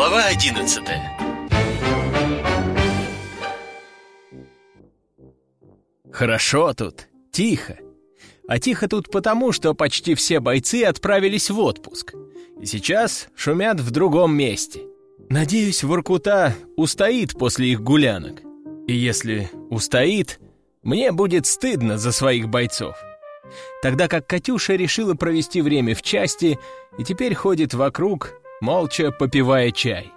Глава одиннадцатая Хорошо тут, тихо. А тихо тут потому, что почти все бойцы отправились в отпуск. И сейчас шумят в другом месте. Надеюсь, Воркута устоит после их гулянок. И если устоит, мне будет стыдно за своих бойцов. Тогда как Катюша решила провести время в части и теперь ходит вокруг, молча попивая чай.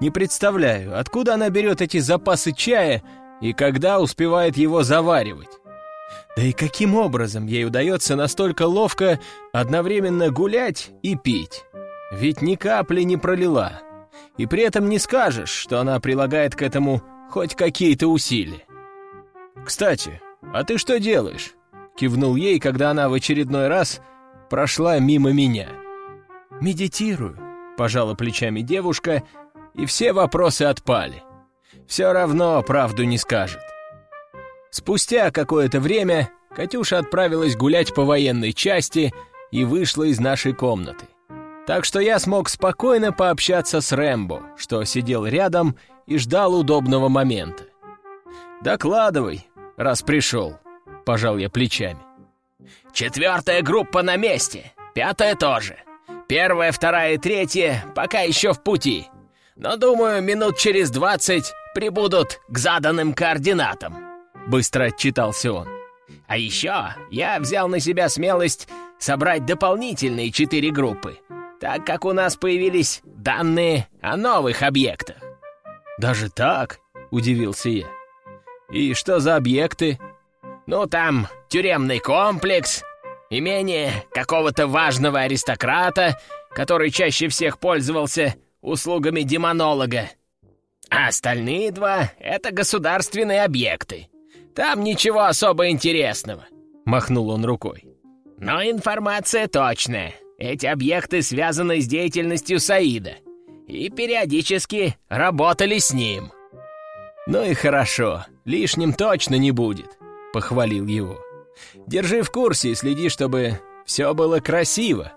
Не представляю, откуда она берет эти запасы чая и когда успевает его заваривать. Да и каким образом ей удается настолько ловко одновременно гулять и пить? Ведь ни капли не пролила. И при этом не скажешь, что она прилагает к этому хоть какие-то усилия. «Кстати, а ты что делаешь?» Кивнул ей, когда она в очередной раз прошла мимо меня. «Медитирую», — пожала плечами девушка, и все вопросы отпали. Все равно правду не скажет. Спустя какое-то время Катюша отправилась гулять по военной части и вышла из нашей комнаты. Так что я смог спокойно пообщаться с Рэмбо, что сидел рядом и ждал удобного момента. «Докладывай, раз пришел», — пожал я плечами. «Четвертая группа на месте, пятая тоже. Первая, вторая и третья пока еще в пути. Но, думаю, минут через двадцать прибудут к заданным координатам», — быстро отчитался он. «А еще я взял на себя смелость собрать дополнительные четыре группы, так как у нас появились данные о новых объектах». «Даже так?» — удивился я. «И что за объекты?» «Ну, там тюремный комплекс, имение какого-то важного аристократа, который чаще всех пользовался услугами демонолога. А остальные два — это государственные объекты. Там ничего особо интересного», — махнул он рукой. «Но информация точная. Эти объекты связаны с деятельностью Саида и периодически работали с ним». «Ну и хорошо, лишним точно не будет», — похвалил его. «Держи в курсе и следи, чтобы все было красиво.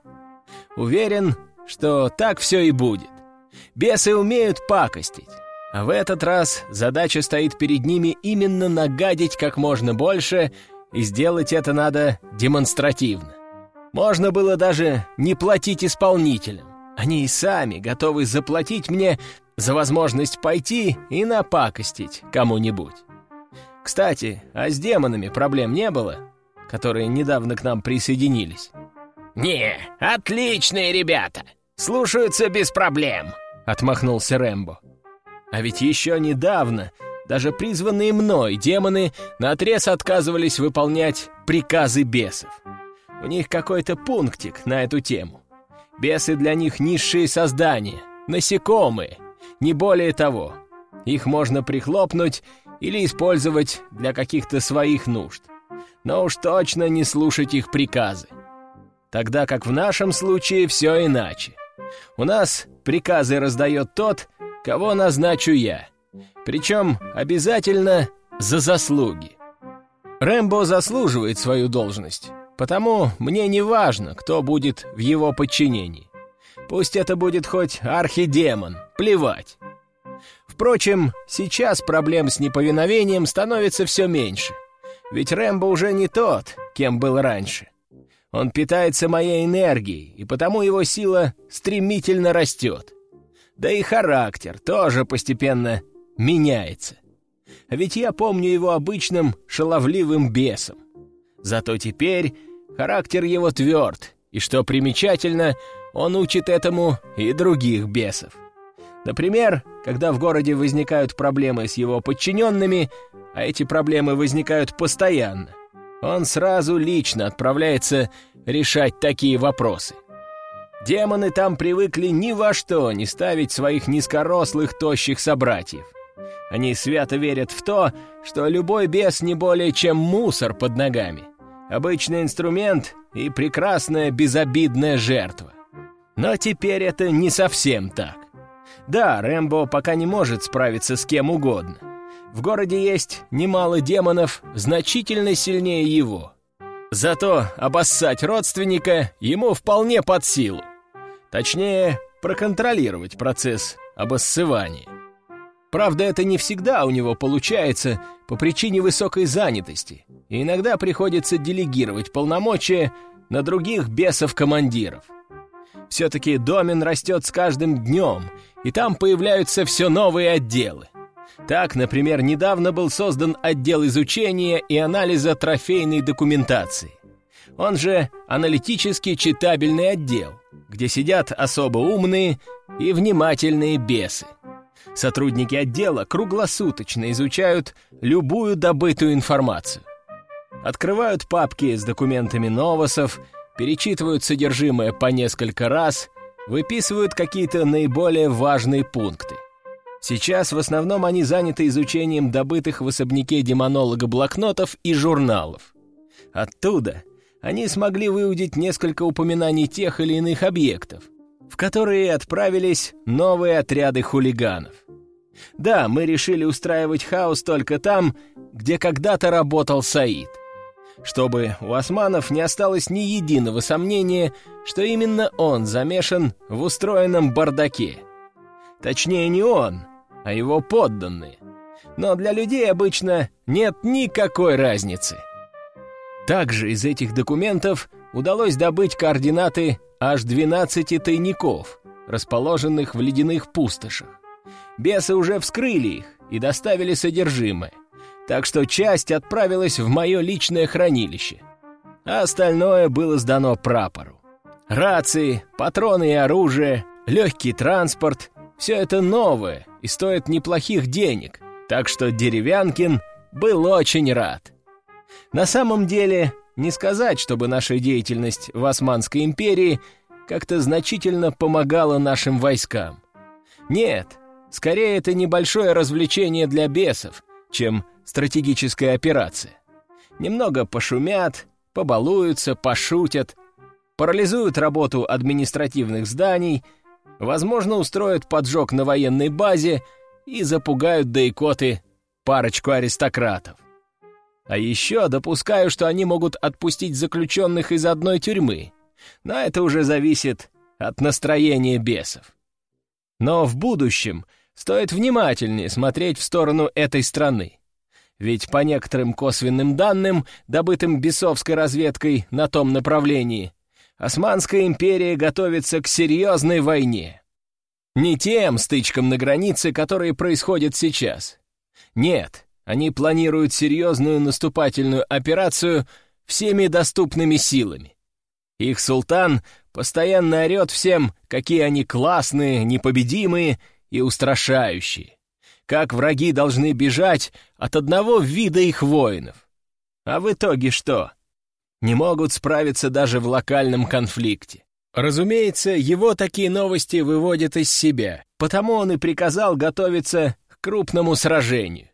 Уверен, что так все и будет. Бесы умеют пакостить, а в этот раз задача стоит перед ними именно нагадить как можно больше, и сделать это надо демонстративно. Можно было даже не платить исполнителям. Они и сами готовы заплатить мне за возможность пойти и напакостить кому-нибудь. Кстати, а с демонами проблем не было, которые недавно к нам присоединились? «Не, отличные ребята! Слушаются без проблем!» — отмахнулся Рэмбо. А ведь еще недавно даже призванные мной демоны наотрез отказывались выполнять приказы бесов. У них какой-то пунктик на эту тему. Бесы для них низшие создания, насекомые, не более того. Их можно прихлопнуть или использовать для каких-то своих нужд. Но уж точно не слушать их приказы. Тогда как в нашем случае все иначе. У нас приказы раздает тот, кого назначу я. Причем обязательно за заслуги. Рэмбо заслуживает свою должность, потому мне не важно, кто будет в его подчинении. Пусть это будет хоть архидемон, плевать. Впрочем, сейчас проблем с неповиновением становится все меньше. Ведь Рэмбо уже не тот, кем был раньше. Он питается моей энергией, и потому его сила стремительно растет. Да и характер тоже постепенно меняется. Ведь я помню его обычным шаловливым бесом. Зато теперь характер его тверд, и, что примечательно, он учит этому и других бесов. Например, когда в городе возникают проблемы с его подчиненными, а эти проблемы возникают постоянно, он сразу лично отправляется решать такие вопросы — Демоны там привыкли ни во что не ставить своих низкорослых, тощих собратьев. Они свято верят в то, что любой бес не более чем мусор под ногами. Обычный инструмент и прекрасная безобидная жертва. Но теперь это не совсем так. Да, Рэмбо пока не может справиться с кем угодно. В городе есть немало демонов, значительно сильнее его. Зато обоссать родственника ему вполне под силу. Точнее, проконтролировать процесс обоссывания. Правда, это не всегда у него получается по причине высокой занятости, и иногда приходится делегировать полномочия на других бесов-командиров. Все-таки домен растет с каждым днем, и там появляются все новые отделы. Так, например, недавно был создан отдел изучения и анализа трофейной документации. Он же аналитически читабельный отдел, где сидят особо умные и внимательные бесы. Сотрудники отдела круглосуточно изучают любую добытую информацию. Открывают папки с документами новосов, перечитывают содержимое по несколько раз, выписывают какие-то наиболее важные пункты. Сейчас в основном они заняты изучением добытых в особняке демонолога блокнотов и журналов. Оттуда они смогли выудить несколько упоминаний тех или иных объектов, в которые отправились новые отряды хулиганов. Да, мы решили устраивать хаос только там, где когда-то работал Саид. Чтобы у османов не осталось ни единого сомнения, что именно он замешан в устроенном бардаке. Точнее, не он, а его подданные. Но для людей обычно нет никакой разницы. Также из этих документов удалось добыть координаты аж 12 тайников, расположенных в ледяных пустошах. Бесы уже вскрыли их и доставили содержимое, так что часть отправилась в мое личное хранилище, а остальное было сдано прапору. Рации, патроны и оружие, легкий транспорт — все это новое и стоит неплохих денег, так что Деревянкин был очень рад. На самом деле, не сказать, чтобы наша деятельность в Османской империи как-то значительно помогала нашим войскам. Нет, скорее это небольшое развлечение для бесов, чем стратегическая операция. Немного пошумят, побалуются, пошутят, парализуют работу административных зданий, возможно, устроят поджог на военной базе и запугают до икоты парочку аристократов. А еще допускаю, что они могут отпустить заключенных из одной тюрьмы, но это уже зависит от настроения бесов. Но в будущем стоит внимательнее смотреть в сторону этой страны. Ведь по некоторым косвенным данным, добытым бесовской разведкой на том направлении, Османская империя готовится к серьезной войне. Не тем стычкам на границе, которые происходят сейчас. Нет, они планируют серьезную наступательную операцию всеми доступными силами. Их султан постоянно орет всем, какие они классные, непобедимые и устрашающие. Как враги должны бежать от одного вида их воинов. А в итоге что? Не могут справиться даже в локальном конфликте. Разумеется, его такие новости выводят из себя, потому он и приказал готовиться к крупному сражению.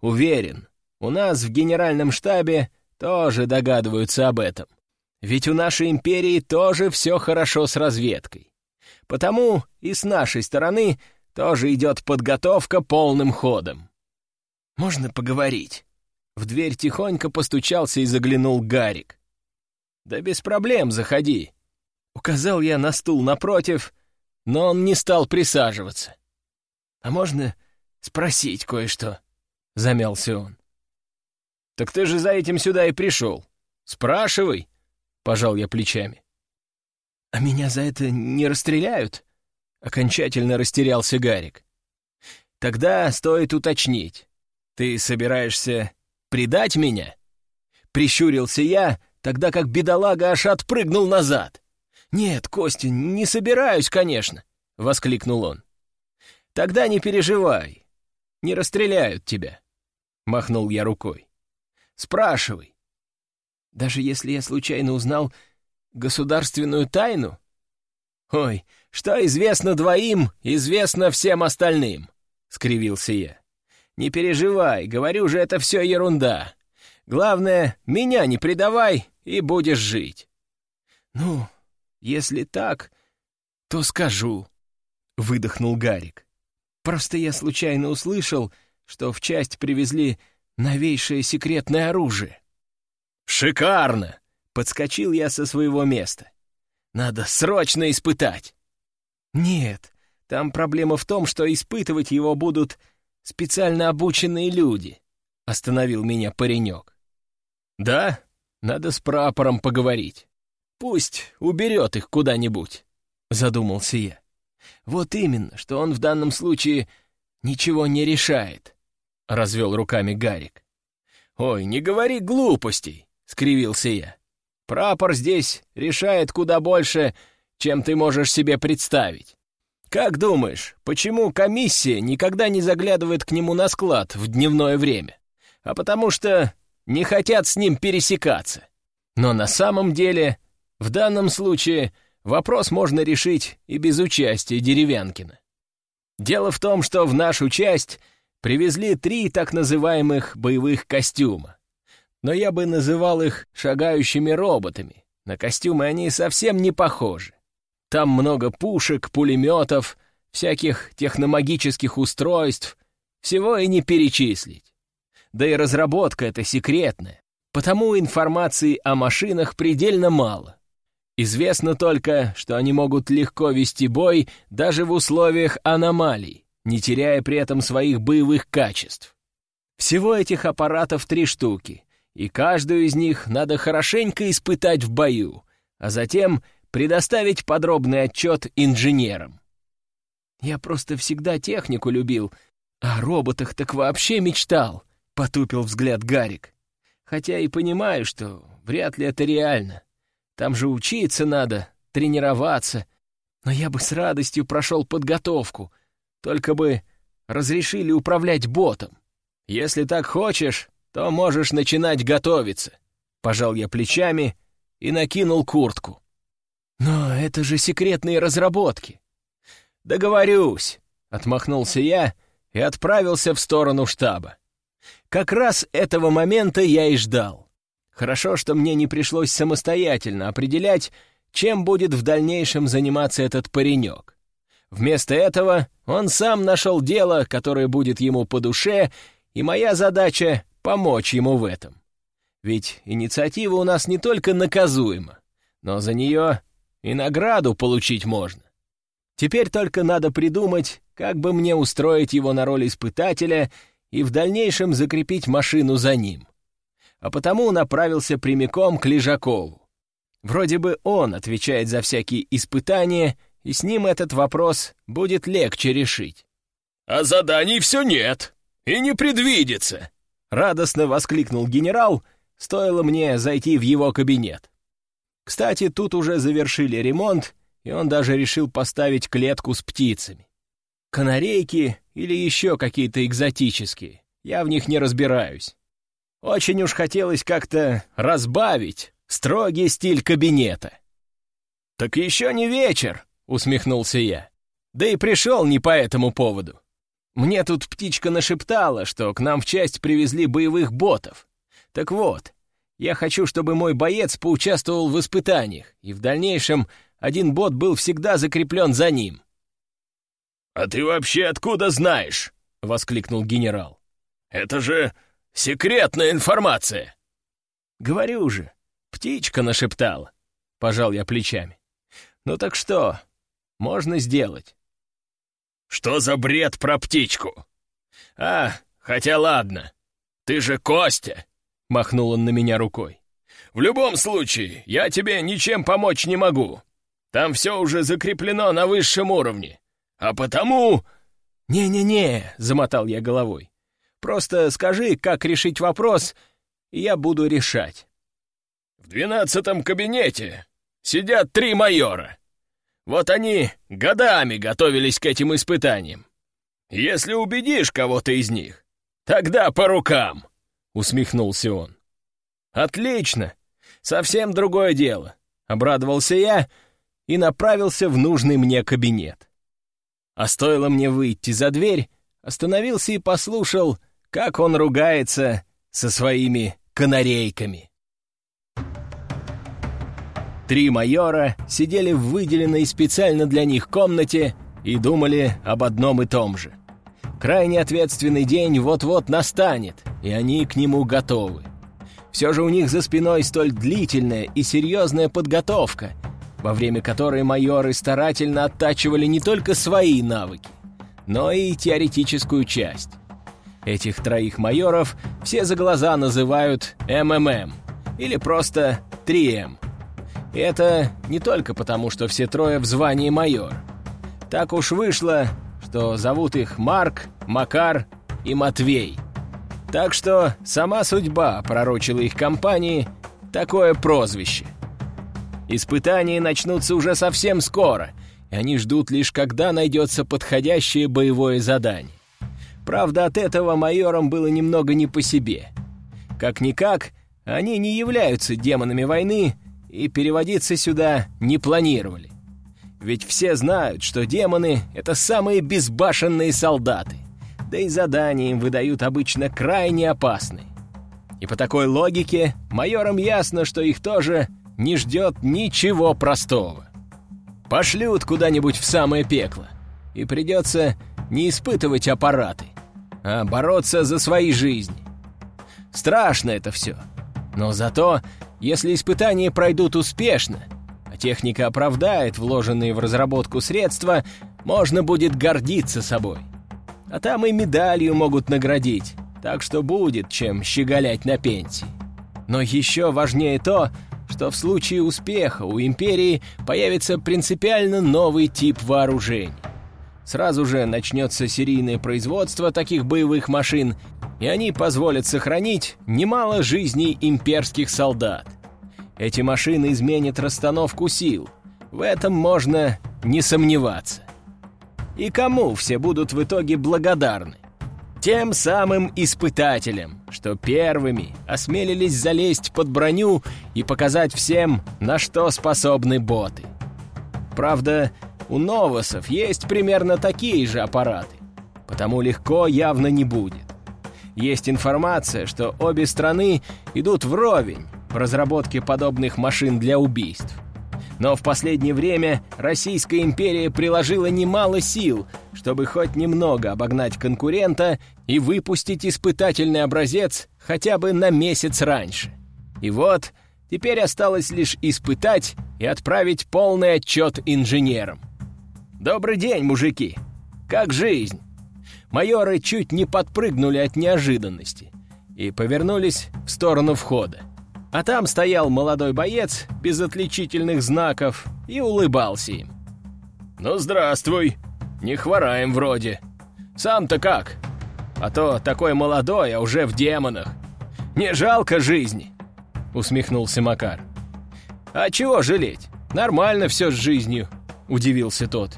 Уверен, у нас в генеральном штабе тоже догадываются об этом. Ведь у нашей империи тоже все хорошо с разведкой. Потому и с нашей стороны тоже идет подготовка полным ходом. «Можно поговорить?» В дверь тихонько постучался и заглянул Гарик. «Да без проблем, заходи». Указал я на стул напротив, но он не стал присаживаться. «А можно спросить кое-что?» — замялся он. «Так ты же за этим сюда и пришел. Спрашивай», — пожал я плечами. «А меня за это не расстреляют?» — окончательно растерялся Гарик. «Тогда стоит уточнить. Ты собираешься предать меня?» Прищурился я, тогда как бедолага аж отпрыгнул назад. «Нет, Костя, не собираюсь, конечно», — воскликнул он. «Тогда не переживай, не расстреляют тебя», — махнул я рукой. «Спрашивай. Даже если я случайно узнал государственную тайну? Ой, что известно двоим, известно всем остальным», — скривился я. «Не переживай, говорю же, это все ерунда. Главное, меня не предавай, и будешь жить». «Ну, если так, то скажу», — выдохнул Гарик. Просто я случайно услышал, что в часть привезли новейшее секретное оружие. «Шикарно!» — подскочил я со своего места. «Надо срочно испытать!» «Нет, Там проблема в том, что испытывать его будут специально обученные люди», — остановил меня паренек. «Да, надо с прапором поговорить. Пусть уберет их куда-нибудь», — задумался я. «Вот именно, что он в данном случае ничего не решает», — развел руками Гарик. «Ой, не говори глупостей», — скривился я. «Прапор здесь решает куда больше, чем ты можешь себе представить. Как думаешь, почему комиссия никогда не заглядывает к нему на склад в дневное время? А потому что не хотят с ним пересекаться. Но на самом деле, в данном случае, вопрос можно решить и без участия Деревянкина. Дело в том, что в нашу часть привезли три так называемых боевых костюма. Но я бы называл их шагающими роботами. На костюмы они совсем не похожи. Там много пушек, пулеметов, всяких техномагических устройств. Всего и не перечислить. Да и разработка эта секретная, потому информации о машинах предельно мало. Известно только, что они могут легко вести бой даже в условиях аномалий, не теряя при этом своих боевых качеств. Всего этих аппаратов три штуки, и каждую из них надо хорошенько испытать в бою, а затем предоставить подробный отчет инженерам. «Я просто всегда технику любил, а о роботах так вообще мечтал», — потупил взгляд Гарик. «Хотя и понимаю, что вряд ли это реально. Там же учиться надо, тренироваться. Но я бы с радостью прошел подготовку, только бы разрешили управлять ботом. Если так хочешь, то можешь начинать готовиться». Пожал я плечами и накинул куртку. «Но это же секретные разработки!» «Договорюсь!» — отмахнулся я и отправился в сторону штаба. Как раз этого момента я и ждал. Хорошо, что мне не пришлось самостоятельно определять, чем будет в дальнейшем заниматься этот паренек. Вместо этого он сам нашел дело, которое будет ему по душе, и моя задача — помочь ему в этом. Ведь инициатива у нас не только наказуема, но за нее и награду получить можно. Теперь только надо придумать, как бы мне устроить его на роль испытателя и в дальнейшем закрепить машину за ним. А потому направился прямиком к Лежакову. Вроде бы он отвечает за всякие испытания, и с ним этот вопрос будет легче решить. «А заданий все нет, и не предвидится!» Радостно воскликнул генерал, стоило мне зайти в его кабинет. Кстати, тут уже завершили ремонт, и он даже решил поставить клетку с птицами. Канарейки или еще какие-то экзотические, я в них не разбираюсь. Очень уж хотелось как-то разбавить строгий стиль кабинета. «Так еще не вечер», — усмехнулся я. «Да и пришел не по этому поводу. Мне тут птичка нашептала, что к нам в часть привезли боевых ботов. Так вот, я хочу, чтобы мой боец поучаствовал в испытаниях, и в дальнейшем один бот был всегда закреплен за ним». «А ты вообще откуда знаешь?» — воскликнул генерал. «Это же секретная информация!» «Говорю же, птичка нашептала», — пожал я плечами. «Ну так что, можно сделать?» «Что за бред про птичку?» «А, хотя ладно, ты же Костя, Махнул он на меня рукой. «В любом случае, я тебе ничем помочь не могу. Там все уже закреплено на высшем уровне. А потому...» «Не-не-не», — замотал я головой. «Просто скажи, как решить вопрос, и я буду решать». «В двенадцатом кабинете сидят три майора. Вот они годами готовились к этим испытаниям. Если убедишь кого-то из них, тогда по рукам». — усмехнулся он. «Отлично! Совсем другое дело!» — обрадовался я и направился в нужный мне кабинет. А стоило мне выйти за дверь, остановился и послушал, как он ругается со своими канарейками. Три майора сидели в выделенной специально для них комнате и думали об одном и том же. Крайне ответственный день вот-вот настанет, и они к нему готовы. Все же у них за спиной столь длительная и серьезная подготовка, во время которой майоры старательно оттачивали не только свои навыки, но и теоретическую часть. Этих троих майоров все за глаза называют МММ или просто 3М. И это не только потому, что все трое в звании майор. Так уж вышло, что зовут их Марк, Макар и Матвей. Так что сама судьба пророчила их компании такое прозвище. Испытания начнутся уже совсем скоро, и они ждут лишь, когда найдется подходящее боевое задание. Правда, от этого майорам было немного не по себе. Как-никак, они не являются демонами войны и переводиться сюда не планировали. Ведь все знают, что демоны — это самые безбашенные солдаты, да и задания им выдают обычно крайне опасные. И по такой логике майорам ясно, что их тоже не ждет ничего простого. Пошлют куда-нибудь в самое пекло, и придется не испытывать аппараты, а бороться за свои жизни. Страшно это все. Но зато, если испытания пройдут успешно, а техника оправдает вложенные в разработку средства, можно будет гордиться собой. А там и медалью могут наградить, так что будет чем щеголять на пенсии. Но еще важнее то, что в случае успеха у империи появится принципиально новый тип вооружений. Сразу же начнется серийное производство таких боевых машин, и они позволят сохранить немало жизней имперских солдат. Эти машины изменят расстановку сил. В этом можно не сомневаться. И кому все будут в итоге благодарны? Тем самым испытателям, что первыми осмелились залезть под броню и показать всем, на что способны боты. Правда, у новосов есть примерно такие же аппараты, потому легко явно не будет. Есть информация, что обе страны идут вровень в разработке подобных машин для убийств. Но в последнее время Российская империя приложила немало сил, чтобы хоть немного обогнать конкурента и выпустить испытательный образец хотя бы на месяц раньше. И вот, теперь осталось лишь испытать и отправить полный отчет инженерам. «Добрый день, мужики! Как жизнь?» Майоры чуть не подпрыгнули от неожиданности и повернулись в сторону входа. А там стоял молодой боец без отличительных знаков и улыбался им. «Ну, здравствуй! Не хвораем вроде. Сам-то как? А то такой молодой, а уже в демонах. Не жалко жизни!» — усмехнулся Макар. «А чего жалеть? Нормально все с жизнью», — удивился тот.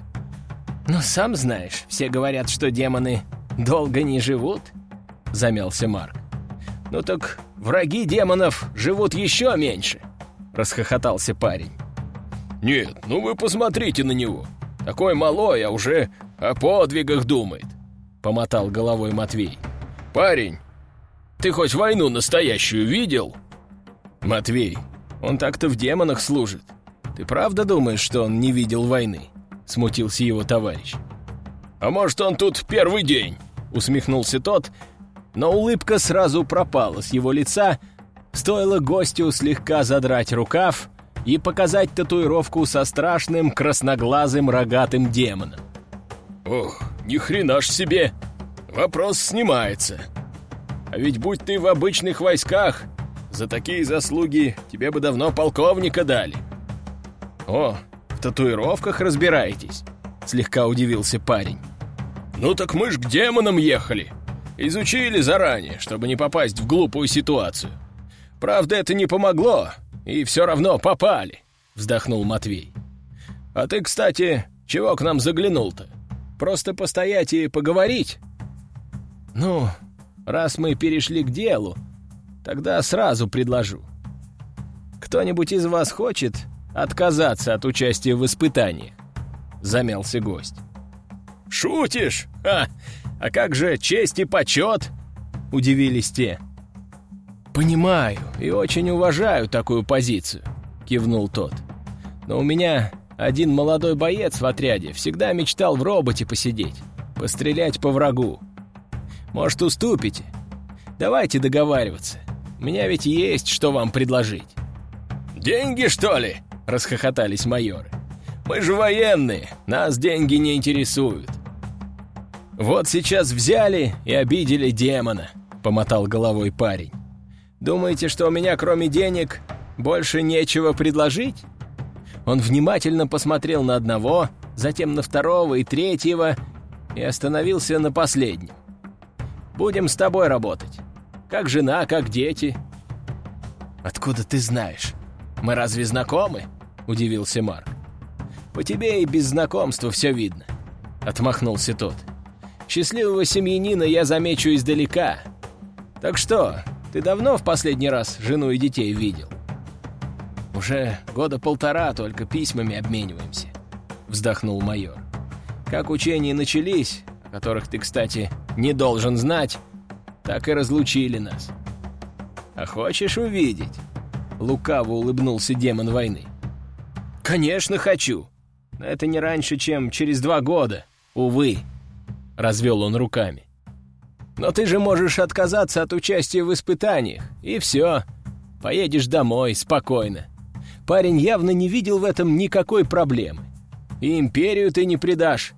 «Но сам знаешь, все говорят, что демоны долго не живут», — замялся Марк. «Ну так враги демонов живут еще меньше», — расхохотался парень. «Нет, ну вы посмотрите на него. Такой малой, а уже о подвигах думает», — помотал головой Матвей. «Парень, ты хоть войну настоящую видел?» «Матвей, он так-то в демонах служит. Ты правда думаешь, что он не видел войны?» — смутился его товарищ. «А может, он тут первый день?» — усмехнулся тот, но улыбка сразу пропала с его лица, стоило гостю слегка задрать рукав и показать татуировку со страшным красноглазым рогатым демоном. «Ох, ни хрена ж себе! Вопрос снимается. А ведь будь ты в обычных войсках, за такие заслуги тебе бы давно полковника дали». «О, в татуировках разбираетесь?» — слегка удивился парень. «Ну так мы ж к демонам ехали!» Изучили заранее, чтобы не попасть в глупую ситуацию. Правда, это не помогло, и все равно попали», — вздохнул Матвей. «А ты, кстати, чего к нам заглянул-то? Просто постоять и поговорить?» «Ну, раз мы перешли к делу, тогда сразу предложу. Кто-нибудь из вас хочет отказаться от участия в испытаниях?» — замялся гость. «Шутишь? Ха! А как же честь и почет?» — удивились те. «Понимаю и очень уважаю такую позицию», — кивнул тот. «Но у меня один молодой боец в отряде всегда мечтал в роботе посидеть, пострелять по врагу. Может, уступите? Давайте договариваться. У меня ведь есть что вам предложить». «Деньги, что ли?» — расхохотались майоры. «Мы же военные, нас деньги не интересуют». «Вот сейчас взяли и обидели демона», — помотал головой парень. «Думаете, что у меня кроме денег больше нечего предложить?» Он внимательно посмотрел на одного, затем на второго и третьего и остановился на последнем. «Будем с тобой работать. Как жена, как дети». «Откуда ты знаешь? Мы разве знакомы?» — удивился Марк. «По тебе и без знакомства все видно», — отмахнулся тот. «Счастливого семьянина я замечу издалека. Так что, ты давно в последний раз жену и детей видел?» «Уже года полтора только письмами обмениваемся», — вздохнул майор. «Как учения начались, о которых ты, кстати, не должен знать, так и разлучили нас. А хочешь увидеть?» Лукаво улыбнулся демон войны. «Конечно хочу. Но это не раньше, чем через два года. Увы», — развел он руками. «Но ты же можешь отказаться от участия в испытаниях, и все. Поедешь домой спокойно. Парень явно не видел в этом никакой проблемы. И империю ты не предашь.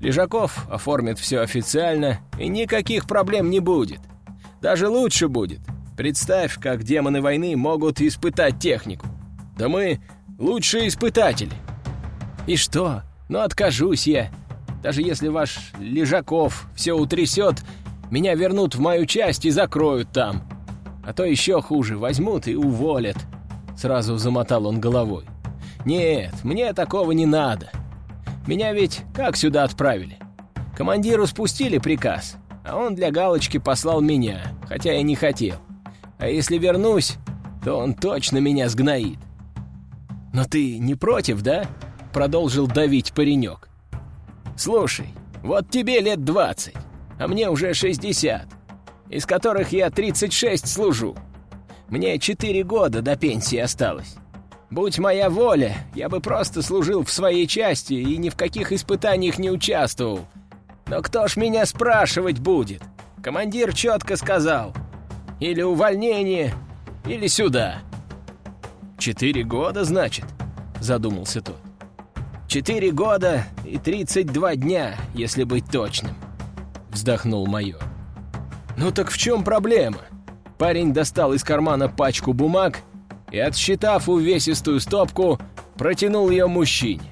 Лежаков оформит все официально, и никаких проблем не будет. Даже лучше будет. Представь, как демоны войны могут испытать технику. Да мы лучшие испытатели. И что? Ну, откажусь я. Даже если ваш Лежаков все утрясет, меня вернут в мою часть и закроют там. А то еще хуже, возьмут и уволят. Сразу замотал он головой. Нет, мне такого не надо. Меня ведь как сюда отправили? Командиру спустили приказ, а он для галочки послал меня, хотя я не хотел. А если вернусь, то он точно меня сгноит. «Но ты не против, да?» — продолжил давить паренек. «Слушай, вот тебе лет двадцать, а мне уже шестьдесят, из которых я тридцать шесть служу. Мне четыре года до пенсии осталось. Будь моя воля, я бы просто служил в своей части и ни в каких испытаниях не участвовал. Но кто ж меня спрашивать будет? Командир четко сказал — или увольнение, или сюда». «Четыре года, значит?» — задумался тот. «Четыре года и тридцать два дня, если быть точным», — вздохнул майор. «Ну так в чем проблема?» Парень достал из кармана пачку бумаг и, отсчитав увесистую стопку, протянул ее мужчине.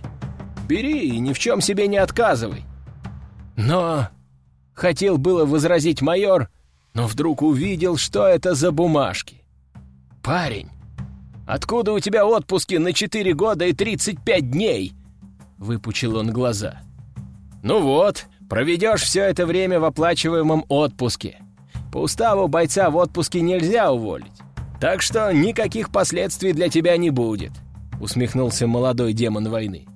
«Бери и ни в чем себе не отказывай». «Но...» — хотел было возразить майор, но вдруг увидел, что это за бумажки. «Парень, откуда у тебя отпуски на 4 года и 35 дней?» Выпучил он глаза. «Ну вот, проведешь все это время в оплачиваемом отпуске. По уставу бойца в отпуске нельзя уволить. Так что никаких последствий для тебя не будет», усмехнулся молодой демон войны.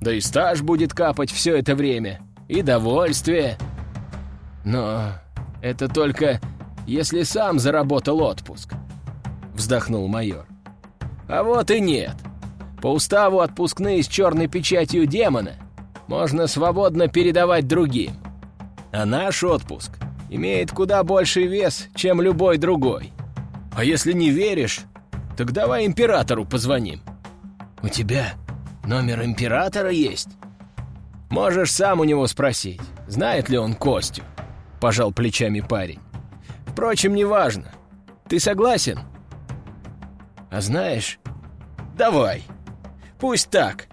«Да и стаж будет капать все это время, и довольствие». «Но это только если сам заработал отпуск», — вздохнул майор. «А вот и нет. По уставу отпускные с черной печатью демона можно свободно передавать другим. А наш отпуск имеет куда больший вес, чем любой другой. А если не веришь, так давай императору позвоним. У тебя номер императора есть? Можешь сам у него спросить, знает ли он Костю пожал плечами парень. «Впрочем, неважно. Ты согласен?» «А знаешь...» «Давай. Пусть так.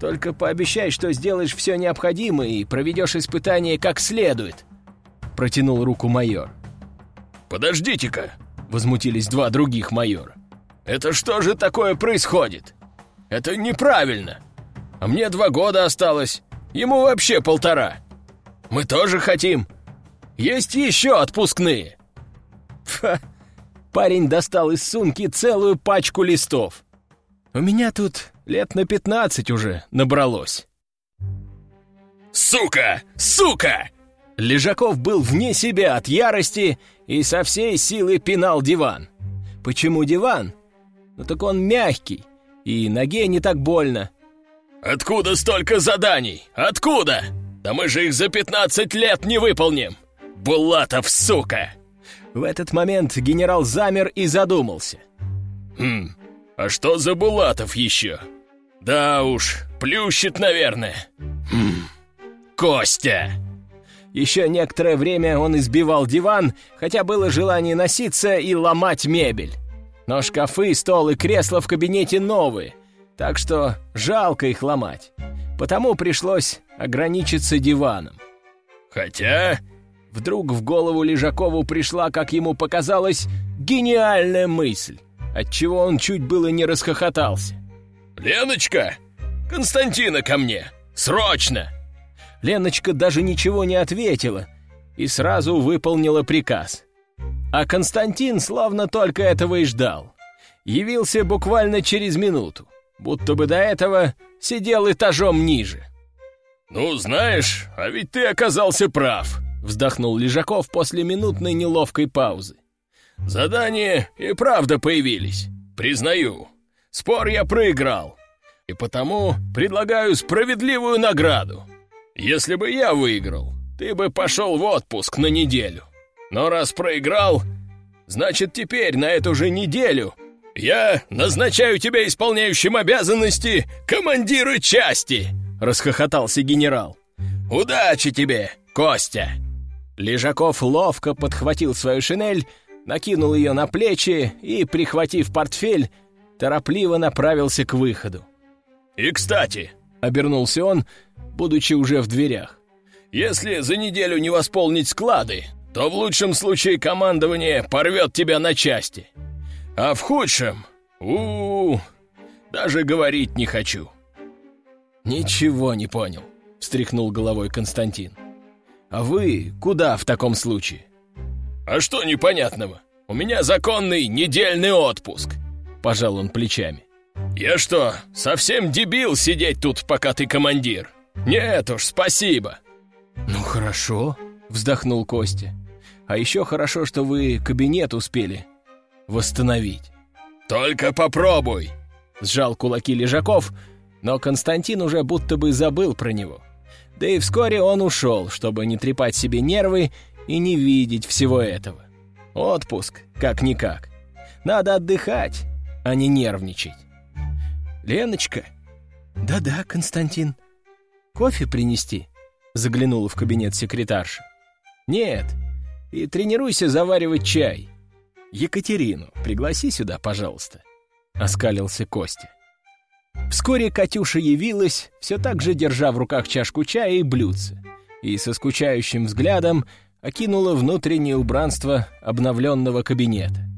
Только пообещай, что сделаешь все необходимое и проведешь испытание как следует», — протянул руку майор. «Подождите-ка», — возмутились два других майора. «Это что же такое происходит? Это неправильно. А мне два года осталось, ему вообще полтора. Мы тоже хотим, есть еще отпускные!» Фа! Парень достал из сумки целую пачку листов. «У меня тут лет на пятнадцать уже набралось». «Сука! Сука!» Лежаков был вне себя от ярости и со всей силы пинал диван. Почему диван? Ну так он мягкий, и ноге не так больно. «Откуда столько заданий? Откуда? Да мы же их за пятнадцать лет не выполним!» Булатов, сука!» В этот момент генерал замер и задумался. «Хм, «А что за Булатов еще?» «Да уж, плющит, наверное». «Костя!» Еще некоторое время он избивал диван, хотя было желание носиться и ломать мебель. Но шкафы, стол и кресло в кабинете новые, так что жалко их ломать. Потому пришлось ограничиться диваном. Хотя... Вдруг в голову Лежакову пришла, как ему показалось, гениальная мысль, отчего он чуть было не расхохотался. «Леночка, Константина ко мне! Срочно!» Леночка даже ничего не ответила и сразу выполнила приказ. А Константин словно только этого и ждал. Явился буквально через минуту, будто бы до этого сидел этажом ниже. «Ну, знаешь, а ведь ты оказался прав», — вздохнул Лежаков после минутной неловкой паузы. «Задания и правда появились, признаю. Спор я проиграл, и потому предлагаю справедливую награду. Если бы я выиграл, ты бы пошел в отпуск на неделю. Но раз проиграл, значит теперь на эту же неделю я назначаю тебя исполняющим обязанности командира части!» Расхохотался генерал. «Удачи тебе, Костя!» Лежаков ловко подхватил свою шинель, накинул ее на плечи и, прихватив портфель, торопливо направился к выходу. «И кстати», — обернулся он, будучи уже в дверях. «Если за неделю не восполнить склады, то в лучшем случае командование порвет тебя на части. А в худшем... у, -у, -у даже говорить не хочу». «Ничего не понял», — встряхнул головой Константин. «А вы куда в таком случае?» «А что непонятного? У меня законный недельный отпуск», — пожал он плечами. «Я что, совсем дебил сидеть тут, пока ты командир?» «Нет уж, спасибо!» «Ну хорошо», — вздохнул Костя. «А еще хорошо, что вы кабинет успели восстановить». «Только попробуй!» — сжал кулаки Лежаков, но Константин уже будто бы забыл про него. Да и вскоре он ушел, чтобы не трепать себе нервы и не видеть всего этого. Отпуск, как-никак. Надо отдыхать, а не нервничать. «Леночка?» «Да-да, Константин», «Кофе принести?» — заглянула в кабинет секретарша. «Нет, и тренируйся заваривать чай. Екатерину пригласи сюда, пожалуйста», — оскалился Костя. Вскоре Катюша явилась, все так же держа в руках чашку чая и блюдце, и со скучающим взглядом окинула внутреннее убранство обновленного кабинета.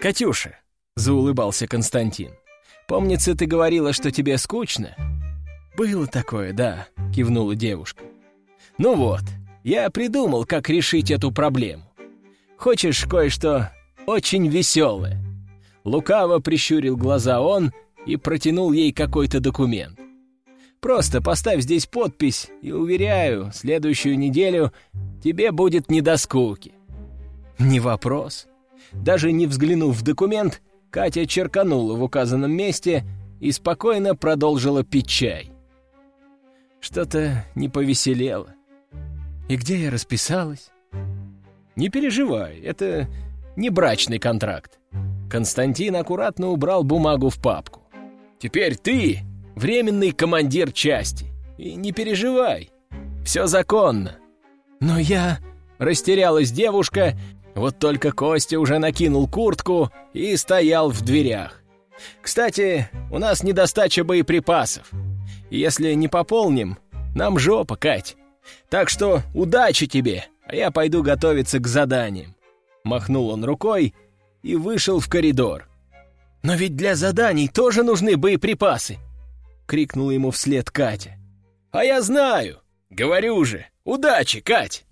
«Катюша», — заулыбался Константин, — «помнится, ты говорила, что тебе скучно?» «Было такое, да», — кивнула девушка. «Ну вот, я придумал, как решить эту проблему. Хочешь кое-что очень веселое?» Лукаво прищурил глаза он и протянул ей какой-то документ. «Просто поставь здесь подпись, и, уверяю, следующую неделю тебе будет не до скуки». «Не вопрос». Даже не взглянув в документ, Катя черканула в указанном месте и спокойно продолжила пить чай. Что-то не повеселело. И где я расписалась? Не переживай, это не брачный контракт. Константин аккуратно убрал бумагу в папку. Теперь ты временный командир части. И не переживай, все законно. Но я... Растерялась девушка, вот только Костя уже накинул куртку и стоял в дверях. Кстати, у нас недостача боеприпасов. Если не пополним, нам жопа, Кать. Так что удачи тебе, а я пойду готовиться к заданиям». Махнул он рукой и вышел в коридор. «Но ведь для заданий тоже нужны боеприпасы!» — крикнула ему вслед Катя. «А я знаю! Говорю же, удачи, Кать!»